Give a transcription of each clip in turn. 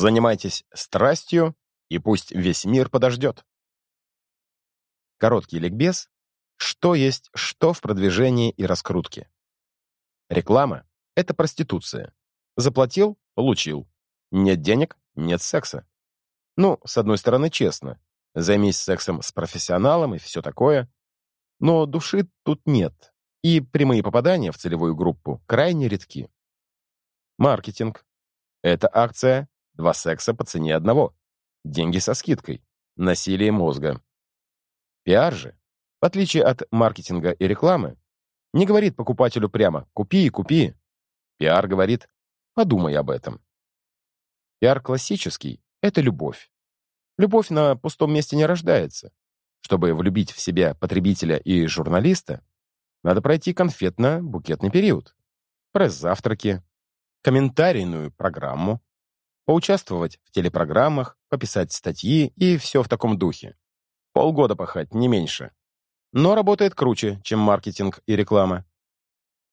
Занимайтесь страстью, и пусть весь мир подождет. Короткий ликбез «Что есть что в продвижении и раскрутке». Реклама — это проституция. Заплатил — получил. Нет денег — нет секса. Ну, с одной стороны, честно. Займись сексом с профессионалом и все такое. Но души тут нет, и прямые попадания в целевую группу крайне редки. Маркетинг. Это акция «Два секса по цене одного». Деньги со скидкой. Насилие мозга. Пиар же, в отличие от маркетинга и рекламы, не говорит покупателю прямо «купи и купи». Пиар говорит «подумай об этом». Пиар классический — это любовь. Любовь на пустом месте не рождается. Чтобы влюбить в себя потребителя и журналиста, надо пройти конфетно-букетный период. Пресс-завтраки, комментарийную программу, поучаствовать в телепрограммах, пописать статьи и все в таком духе. Полгода пахать, не меньше. Но работает круче, чем маркетинг и реклама.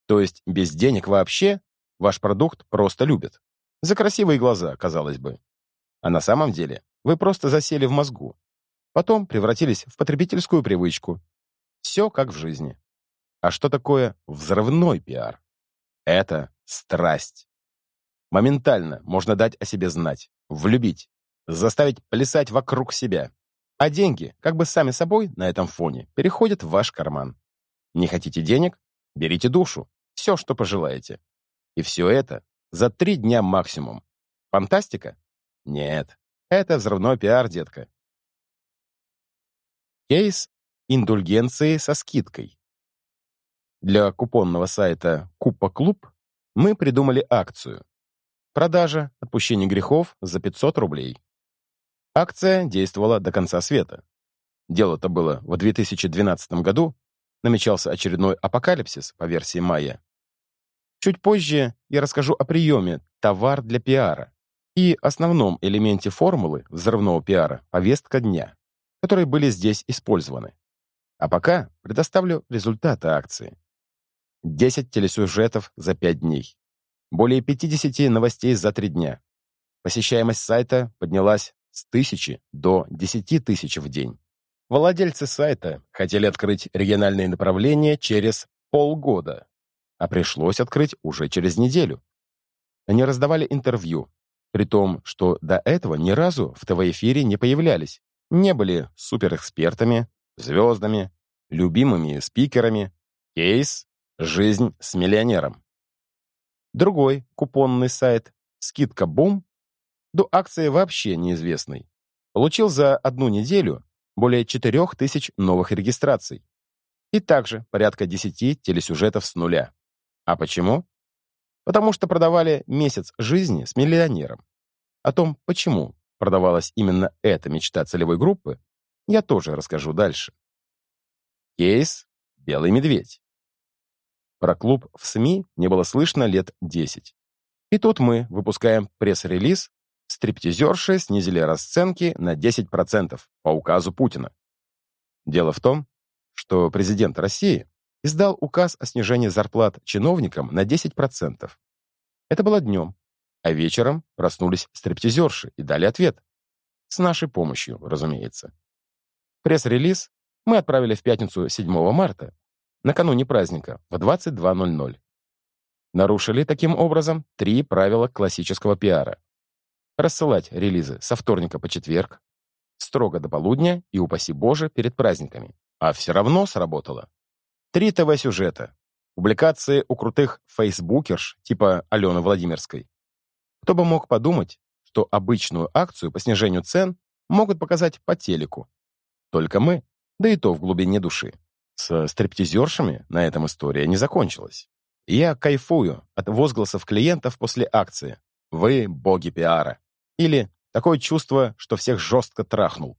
То есть без денег вообще ваш продукт просто любят. За красивые глаза, казалось бы. А на самом деле вы просто засели в мозгу. Потом превратились в потребительскую привычку. Все как в жизни. А что такое взрывной пиар? Это страсть. Моментально можно дать о себе знать, влюбить, заставить плясать вокруг себя. А деньги, как бы сами собой, на этом фоне, переходят в ваш карман. Не хотите денег? Берите душу. Все, что пожелаете. И все это за три дня максимум. Фантастика? Нет. Это взрывной пиар, детка. Кейс индульгенции со скидкой. Для купонного сайта Купа Клуб мы придумали акцию. Продажа, отпущение грехов за 500 рублей. Акция действовала до конца света. Дело-то было в 2012 году, намечался очередной апокалипсис по версии Майя. Чуть позже я расскажу о приеме «товар для пиара» и основном элементе формулы взрывного пиара «повестка дня», которые были здесь использованы. А пока предоставлю результаты акции. 10 телесюжетов за 5 дней. Более 50 новостей за 3 дня. Посещаемость сайта поднялась с тысячи до десяти тысяч в день. Владельцы сайта хотели открыть региональные направления через полгода, а пришлось открыть уже через неделю. Они раздавали интервью, при том, что до этого ни разу в ТВ-эфире не появлялись, не были суперэкспертами, звездами, любимыми спикерами. Кейс «Жизнь с миллионером». Другой купонный сайт «Скидка Бум» до акции вообще неизвестной, получил за одну неделю более 4000 новых регистраций и также порядка 10 телесюжетов с нуля. А почему? Потому что продавали месяц жизни с миллионером. О том, почему продавалась именно эта мечта целевой группы, я тоже расскажу дальше. Кейс «Белый медведь». Про клуб в СМИ не было слышно лет 10. И тут мы выпускаем пресс-релиз стриптизерши снизили расценки на 10% по указу Путина. Дело в том, что президент России издал указ о снижении зарплат чиновникам на 10%. Это было днем, а вечером проснулись стриптизерши и дали ответ. С нашей помощью, разумеется. Пресс-релиз мы отправили в пятницу 7 марта, накануне праздника, в 22.00. Нарушили таким образом три правила классического пиара рассылать релизы со вторника по четверг, строго до полудня и, упаси Боже, перед праздниками. А все равно сработало. Три ТВ-сюжета, публикации у крутых фейсбукерш типа Алены Владимирской. Кто бы мог подумать, что обычную акцию по снижению цен могут показать по телеку. Только мы, да и то в глубине души. С стриптизершами на этом история не закончилась. Я кайфую от возгласов клиентов после акции. Вы боги пиара. Или такое чувство, что всех жестко трахнул.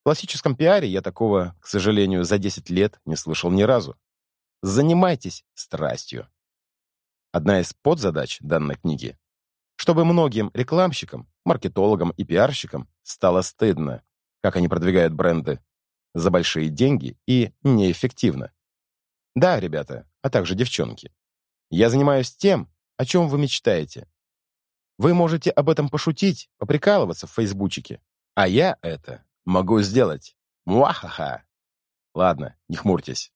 В классическом пиаре я такого, к сожалению, за 10 лет не слышал ни разу. Занимайтесь страстью. Одна из подзадач данной книги чтобы многим рекламщикам, маркетологам и пиарщикам стало стыдно, как они продвигают бренды за большие деньги и неэффективно. Да, ребята, а также девчонки. Я занимаюсь тем, о чем вы мечтаете. Вы можете об этом пошутить, поприкалываться в фейсбучике. А я это могу сделать. Муахаха. Ладно, не хмурьтесь.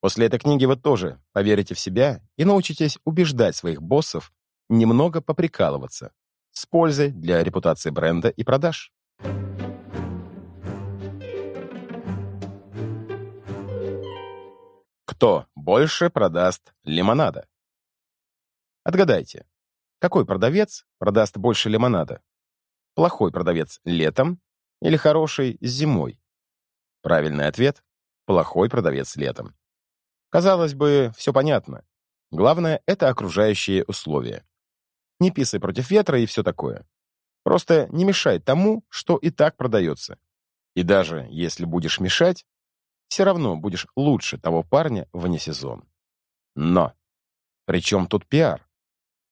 После этой книги вы тоже поверите в себя и научитесь убеждать своих боссов немного поприкалываться с пользой для репутации бренда и продаж. Кто больше продаст лимонада? Отгадайте, какой продавец продаст больше лимонада? Плохой продавец летом или хороший зимой? Правильный ответ – плохой продавец летом. Казалось бы, все понятно. Главное — это окружающие условия. Не писай против ветра и все такое. Просто не мешай тому, что и так продается. И даже если будешь мешать, все равно будешь лучше того парня вне сезон. Но при чем тут пиар?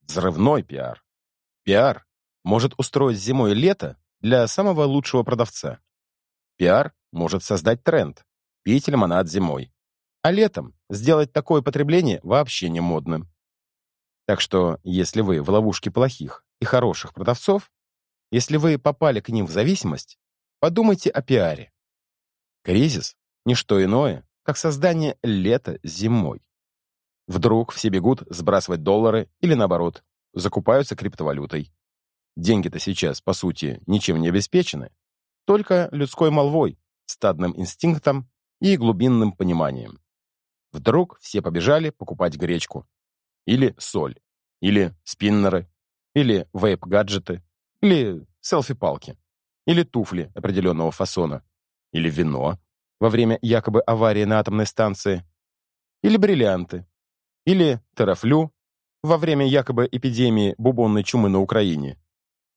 Взрывной пиар. Пиар может устроить зимой лето для самого лучшего продавца. Пиар может создать тренд – пить лимонад зимой. А летом сделать такое потребление вообще не модным. Так что, если вы в ловушке плохих и хороших продавцов, если вы попали к ним в зависимость, подумайте о пиаре. Кризис — не что иное, как создание лета зимой. Вдруг все бегут сбрасывать доллары или, наоборот, закупаются криптовалютой. Деньги-то сейчас, по сути, ничем не обеспечены, только людской молвой, стадным инстинктом и глубинным пониманием. Вдруг все побежали покупать гречку. Или соль. Или спиннеры. Или вейп-гаджеты. Или селфи-палки. Или туфли определенного фасона. Или вино во время якобы аварии на атомной станции. Или бриллианты. Или терафлю во время якобы эпидемии бубонной чумы на Украине.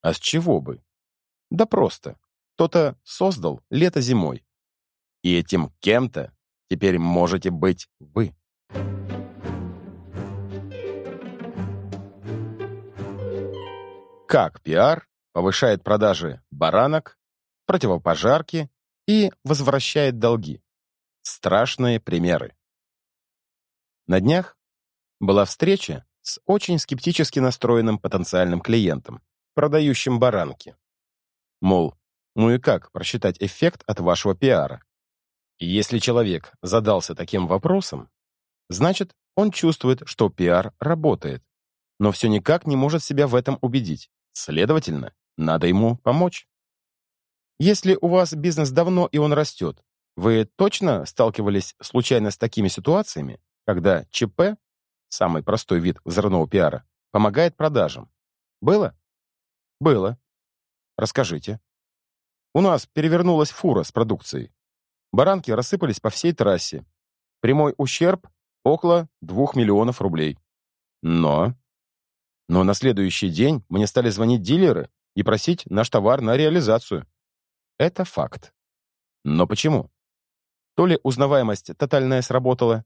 А с чего бы? Да просто. Кто-то создал лето зимой. И этим кем-то Теперь можете быть вы. Как пиар повышает продажи баранок, противопожарки и возвращает долги. Страшные примеры. На днях была встреча с очень скептически настроенным потенциальным клиентом, продающим баранки. Мол, ну и как просчитать эффект от вашего пиара? если человек задался таким вопросом, значит, он чувствует, что пиар работает, но все никак не может себя в этом убедить. Следовательно, надо ему помочь. Если у вас бизнес давно и он растет, вы точно сталкивались случайно с такими ситуациями, когда ЧП, самый простой вид взрывного пиара, помогает продажам? Было? Было. Расскажите. У нас перевернулась фура с продукцией. Баранки рассыпались по всей трассе. Прямой ущерб — около двух миллионов рублей. Но... Но на следующий день мне стали звонить дилеры и просить наш товар на реализацию. Это факт. Но почему? То ли узнаваемость тотальная сработала,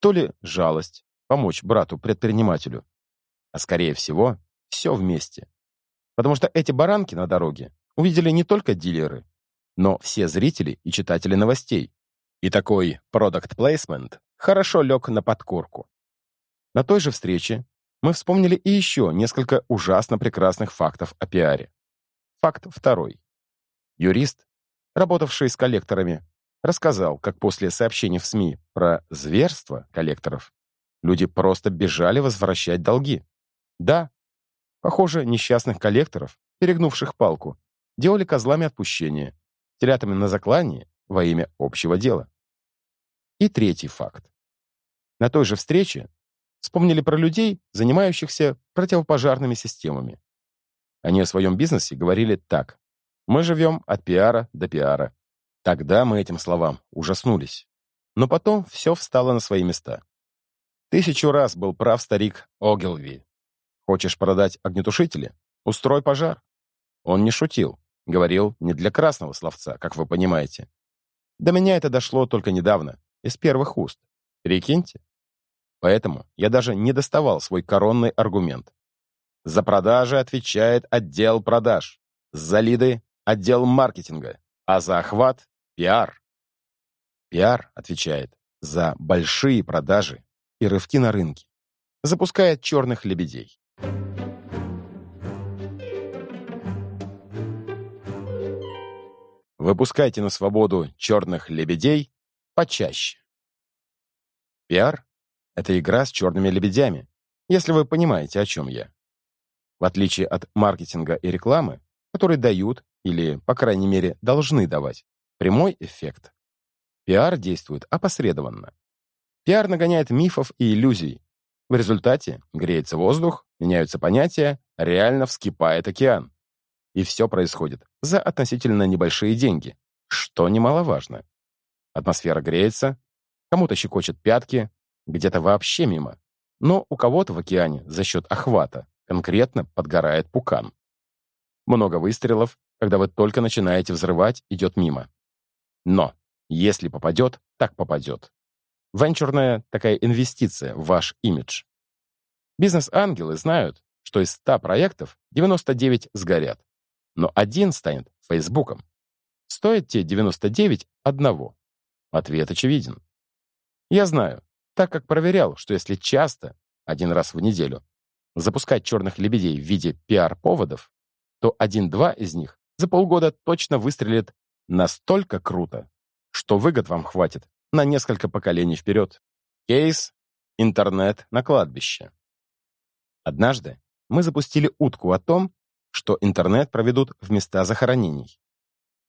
то ли жалость помочь брату-предпринимателю. А скорее всего, все вместе. Потому что эти баранки на дороге увидели не только дилеры, но все зрители и читатели новостей. И такой product placement хорошо лег на подкорку. На той же встрече мы вспомнили и еще несколько ужасно прекрасных фактов о пиаре. Факт второй. Юрист, работавший с коллекторами, рассказал, как после сообщений в СМИ про зверство коллекторов люди просто бежали возвращать долги. Да, похоже, несчастных коллекторов, перегнувших палку, делали козлами отпущения, телятами на заклание во имя общего дела. И третий факт. На той же встрече вспомнили про людей, занимающихся противопожарными системами. Они о своем бизнесе говорили так. Мы живем от пиара до пиара. Тогда мы этим словам ужаснулись. Но потом все встало на свои места. Тысячу раз был прав старик Огилви. Хочешь продать огнетушители? Устрой пожар. Он не шутил. Говорил не для красного словца, как вы понимаете. До меня это дошло только недавно, из первых уст. Прикиньте. Поэтому я даже не доставал свой коронный аргумент. За продажи отвечает отдел продаж, за лиды — отдел маркетинга, а за охват — пиар. Пиар отвечает за большие продажи и рывки на рынке, запускает черных лебедей. Выпускайте на свободу черных лебедей почаще. Пиар — это игра с черными лебедями, если вы понимаете, о чем я. В отличие от маркетинга и рекламы, которые дают или, по крайней мере, должны давать прямой эффект, пиар действует опосредованно. Пиар нагоняет мифов и иллюзий. В результате греется воздух, меняются понятия, реально вскипает океан. И все происходит за относительно небольшие деньги, что немаловажно. Атмосфера греется, кому-то щекочет пятки, где-то вообще мимо. Но у кого-то в океане за счет охвата конкретно подгорает пукан. Много выстрелов, когда вы только начинаете взрывать, идет мимо. Но если попадет, так попадет. Венчурная такая инвестиция в ваш имидж. Бизнес-ангелы знают, что из 100 проектов 99 сгорят но один станет Фейсбуком. Стоит те 99 одного? Ответ очевиден. Я знаю, так как проверял, что если часто, один раз в неделю, запускать черных лебедей в виде пиар-поводов, то один-два из них за полгода точно выстрелит настолько круто, что выгод вам хватит на несколько поколений вперед. Кейс «Интернет на кладбище». Однажды мы запустили утку о том, что интернет проведут в места захоронений.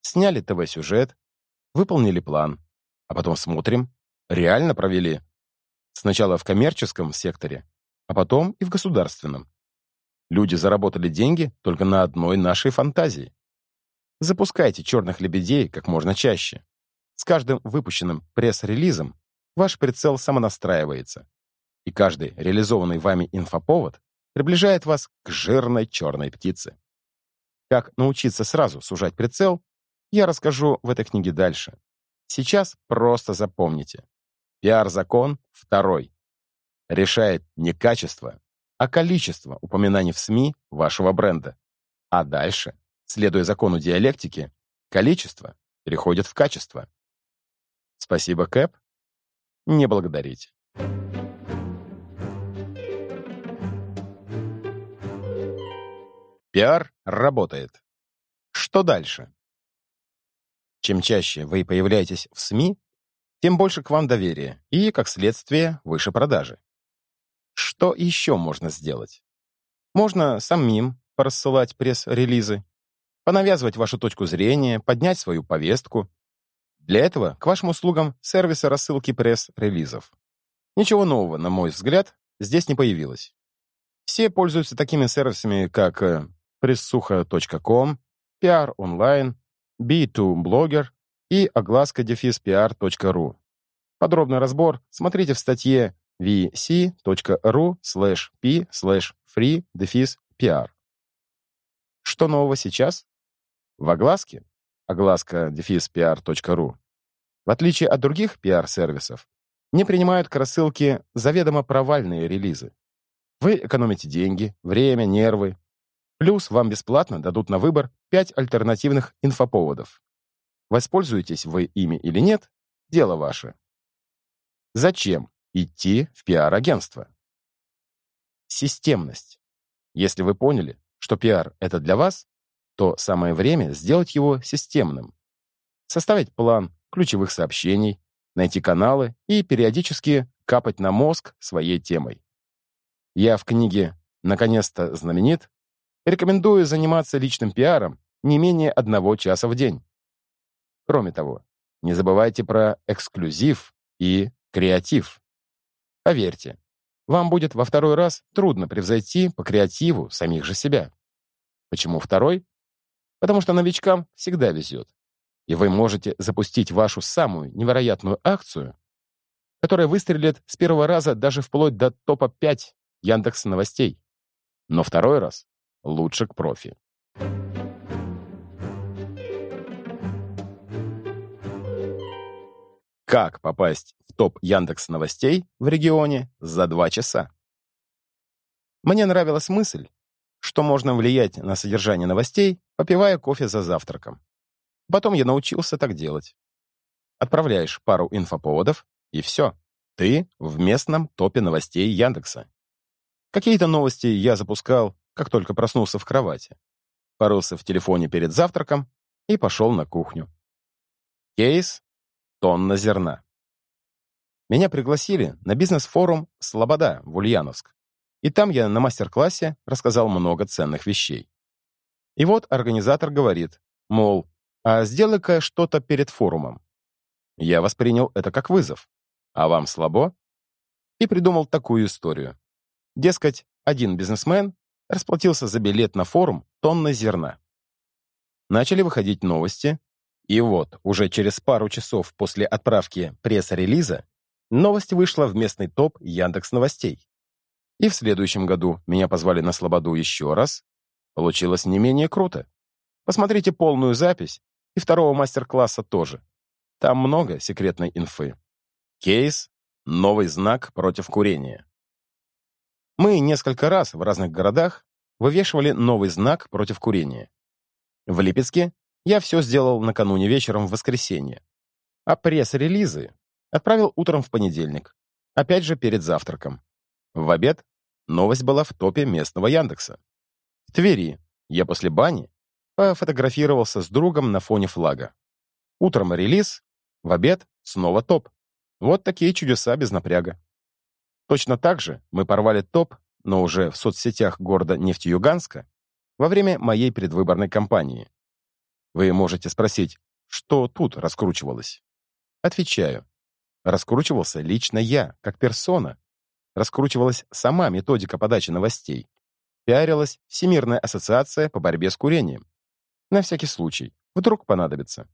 Сняли ТВ-сюжет, выполнили план, а потом смотрим, реально провели. Сначала в коммерческом секторе, а потом и в государственном. Люди заработали деньги только на одной нашей фантазии. Запускайте «Черных лебедей» как можно чаще. С каждым выпущенным пресс-релизом ваш прицел самонастраивается, и каждый реализованный вами инфоповод приближает вас к жирной черной птице. Как научиться сразу сужать прицел, я расскажу в этой книге дальше. Сейчас просто запомните. Пиар-закон второй. Решает не качество, а количество упоминаний в СМИ вашего бренда. А дальше, следуя закону диалектики, количество переходит в качество. Спасибо, Кэп. Не благодарите. Пиар работает. Что дальше? Чем чаще вы появляетесь в СМИ, тем больше к вам доверия и, как следствие, выше продажи. Что еще можно сделать? Можно самим порассылать пресс-релизы, понавязывать вашу точку зрения, поднять свою повестку. Для этого к вашим услугам сервисы рассылки пресс-релизов. Ничего нового, на мой взгляд, здесь не появилось. Все пользуются такими сервисами, как э, пресsuха.ком, PR онлайн, B2Blogger и огласка-pr.ru. Подробный разбор смотрите в статье vc.ru slash p slash free PR. Что нового сейчас? В огласке огласка-pr.ru в отличие от других PR-сервисов, не принимают к рассылке заведомо провальные релизы. Вы экономите деньги, время, нервы, Плюс вам бесплатно дадут на выбор 5 альтернативных инфоповодов. Воспользуетесь вы ими или нет – дело ваше. Зачем идти в пиар-агентство? Системность. Если вы поняли, что пиар — это для вас, то самое время сделать его системным. Составить план ключевых сообщений, найти каналы и периодически капать на мозг своей темой. Я в книге «Наконец-то знаменит» Рекомендую заниматься личным пиаром не менее одного часа в день. Кроме того, не забывайте про эксклюзив и креатив. Поверьте, вам будет во второй раз трудно превзойти по креативу самих же себя. Почему второй? Потому что новичкам всегда везет. И вы можете запустить вашу самую невероятную акцию, которая выстрелит с первого раза даже вплоть до топа 5 Яндекс новостей. Но второй раз Лучше к профи. Как попасть в топ Яндекс новостей в регионе за два часа? Мне нравилась мысль, что можно влиять на содержание новостей, попивая кофе за завтраком. Потом я научился так делать. Отправляешь пару инфоповодов, и все. Ты в местном топе новостей Яндекса. Какие-то новости я запускал как только проснулся в кровати. Порылся в телефоне перед завтраком и пошел на кухню. Кейс — тонна зерна. Меня пригласили на бизнес-форум «Слобода» в Ульяновск. И там я на мастер-классе рассказал много ценных вещей. И вот организатор говорит, мол, а сделай-ка что-то перед форумом. Я воспринял это как вызов. А вам слабо? И придумал такую историю. Дескать, один бизнесмен расплатился за билет на форум тонны зерна. Начали выходить новости, и вот, уже через пару часов после отправки пресс-релиза, новость вышла в местный топ Яндекс Новостей. И в следующем году меня позвали на Слободу еще раз. Получилось не менее круто. Посмотрите полную запись и второго мастер-класса тоже. Там много секретной инфы. Кейс — новый знак против курения. Мы несколько раз в разных городах вывешивали новый знак против курения. В Липецке я все сделал накануне вечером в воскресенье. А пресс-релизы отправил утром в понедельник. Опять же перед завтраком. В обед новость была в топе местного Яндекса. В Твери я после бани пофотографировался с другом на фоне флага. Утром релиз, в обед снова топ. Вот такие чудеса без напряга. Точно так же мы порвали топ, но уже в соцсетях города Нефтеюганска во время моей предвыборной кампании. Вы можете спросить, что тут раскручивалось? Отвечаю. Раскручивался лично я, как персона. Раскручивалась сама методика подачи новостей. Пиарилась Всемирная ассоциация по борьбе с курением. На всякий случай. Вдруг понадобится.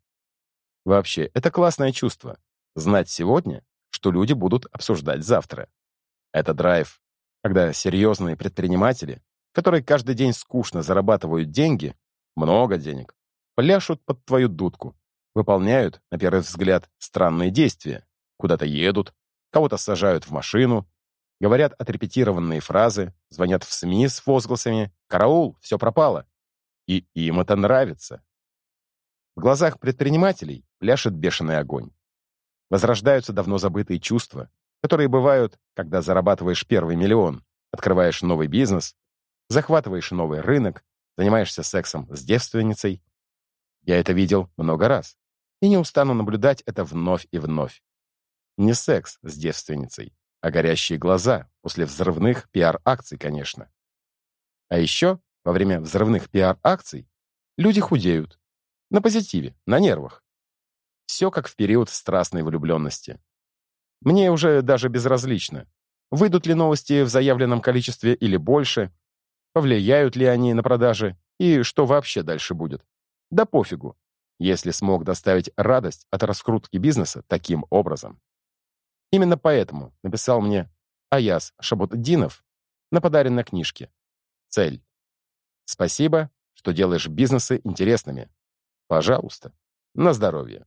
Вообще, это классное чувство. Знать сегодня, что люди будут обсуждать завтра. Это драйв, когда серьезные предприниматели, которые каждый день скучно зарабатывают деньги, много денег, пляшут под твою дудку, выполняют, на первый взгляд, странные действия, куда-то едут, кого-то сажают в машину, говорят отрепетированные фразы, звонят в СМИ с возгласами «Караул, все пропало!» И им это нравится. В глазах предпринимателей пляшет бешеный огонь. Возрождаются давно забытые чувства, которые бывают, когда зарабатываешь первый миллион, открываешь новый бизнес, захватываешь новый рынок, занимаешься сексом с девственницей. Я это видел много раз и не устану наблюдать это вновь и вновь. Не секс с девственницей, а горящие глаза после взрывных пиар-акций, конечно. А еще во время взрывных пиар-акций люди худеют. На позитиве, на нервах. Все как в период страстной влюбленности. Мне уже даже безразлично, выйдут ли новости в заявленном количестве или больше, повлияют ли они на продажи и что вообще дальше будет. Да пофигу, если смог доставить радость от раскрутки бизнеса таким образом. Именно поэтому написал мне Аяс Шабутдинов на подаренной книжке. Цель. Спасибо, что делаешь бизнесы интересными. Пожалуйста. На здоровье.